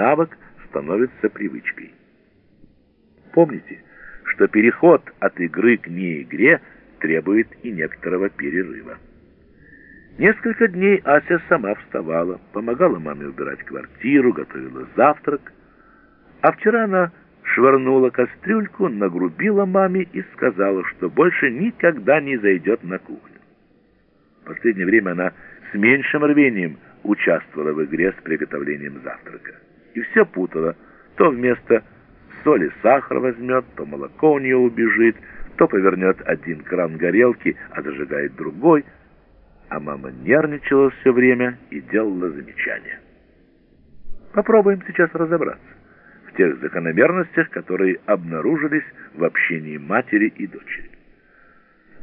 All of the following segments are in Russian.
навык становится привычкой. Помните, что переход от игры к неигре требует и некоторого перерыва. Несколько дней Ася сама вставала, помогала маме убирать квартиру, готовила завтрак, а вчера она швырнула кастрюльку, нагрубила маме и сказала, что больше никогда не зайдет на кухню. В последнее время она с меньшим рвением участвовала в игре с приготовлением завтрака. И все путала. То вместо соли сахар возьмет, то молоко у нее убежит, то повернет один кран горелки, а зажигает другой. А мама нервничала все время и делала замечания. Попробуем сейчас разобраться в тех закономерностях, которые обнаружились в общении матери и дочери.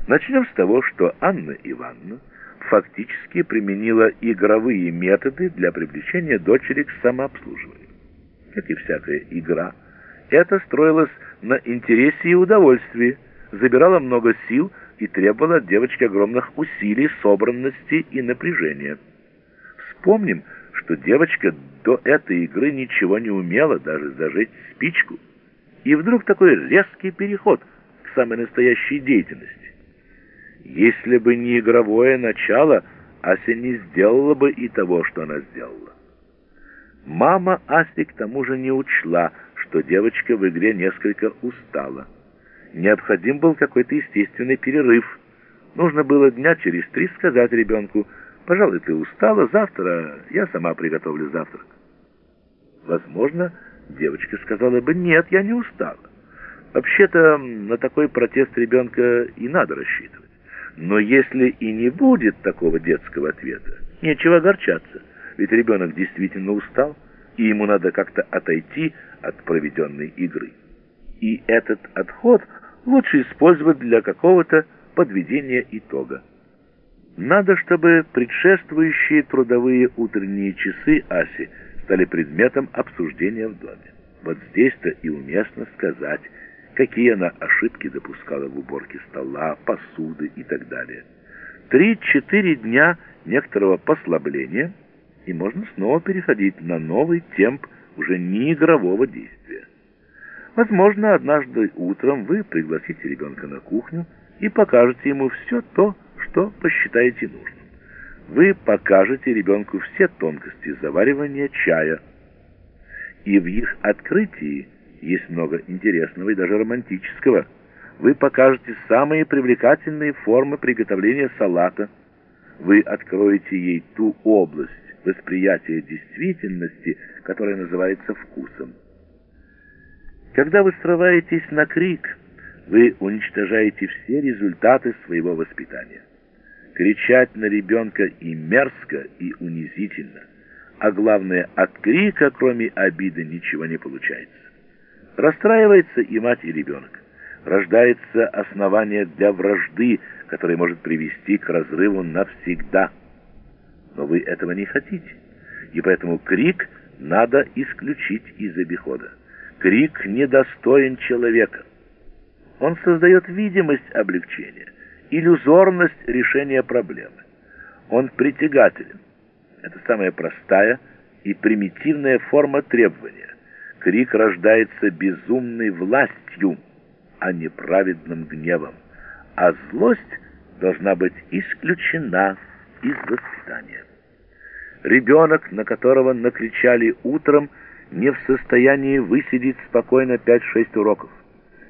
Начнем с того, что Анна Ивановна фактически применила игровые методы для привлечения дочери к самообслуживанию. Как и всякая игра, это строилось на интересе и удовольствии, забирало много сил и требовало от девочки огромных усилий, собранности и напряжения. Вспомним, что девочка до этой игры ничего не умела, даже зажечь спичку. И вдруг такой резкий переход к самой настоящей деятельности. Если бы не игровое начало, Ася не сделала бы и того, что она сделала. Мама Аси к тому же не учла, что девочка в игре несколько устала. Необходим был какой-то естественный перерыв. Нужно было дня через три сказать ребенку, «Пожалуй, ты устала, завтра я сама приготовлю завтрак». Возможно, девочка сказала бы, «Нет, я не устала». Вообще-то на такой протест ребенка и надо рассчитывать. Но если и не будет такого детского ответа, нечего огорчаться, ведь ребенок действительно устал, и ему надо как-то отойти от проведенной игры. И этот отход лучше использовать для какого-то подведения итога. Надо, чтобы предшествующие трудовые утренние часы Аси стали предметом обсуждения в доме. Вот здесь-то и уместно сказать – какие она ошибки допускала в уборке стола, посуды и так далее. Три-четыре дня некоторого послабления, и можно снова переходить на новый темп уже не игрового действия. Возможно, однажды утром вы пригласите ребенка на кухню и покажете ему все то, что посчитаете нужным. Вы покажете ребенку все тонкости заваривания чая, и в их открытии есть много интересного и даже романтического. Вы покажете самые привлекательные формы приготовления салата. Вы откроете ей ту область восприятия действительности, которая называется вкусом. Когда вы срываетесь на крик, вы уничтожаете все результаты своего воспитания. Кричать на ребенка и мерзко, и унизительно. А главное, от крика, кроме обиды, ничего не получается. Расстраивается и мать, и ребенок. Рождается основание для вражды, которое может привести к разрыву навсегда. Но вы этого не хотите, и поэтому крик надо исключить из обихода. Крик недостоин человека. Он создает видимость облегчения, иллюзорность решения проблемы. Он притягателен. Это самая простая и примитивная форма требования. Крик рождается безумной властью, а не праведным гневом, а злость должна быть исключена из воспитания. Ребенок, на которого накричали утром, не в состоянии высидеть спокойно 5-6 уроков.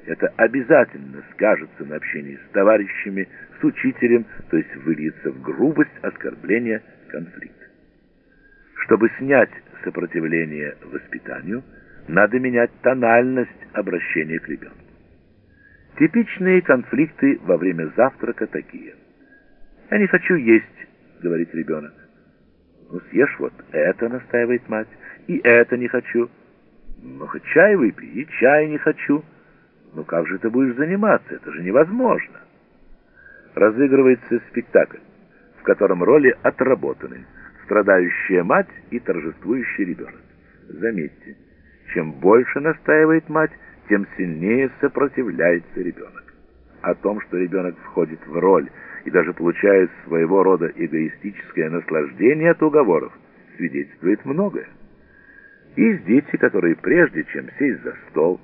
Это обязательно скажется на общении с товарищами, с учителем, то есть выльется в грубость, оскорбление, конфликт. Чтобы снять сопротивление воспитанию, надо менять тональность обращения к ребенку. Типичные конфликты во время завтрака такие. «Я не хочу есть», — говорит ребенок. «Ну, съешь вот это», — настаивает мать, — «и это не хочу». «Ну, хоть чай выпей, и чай не хочу». «Ну, как же ты будешь заниматься? Это же невозможно». Разыгрывается спектакль, в котором роли отработаны страдающая мать и торжествующий ребенок. Заметьте, чем больше настаивает мать, тем сильнее сопротивляется ребенок. О том, что ребенок входит в роль и даже получает своего рода эгоистическое наслаждение от уговоров, свидетельствует многое. Есть дети, которые прежде чем сесть за стол,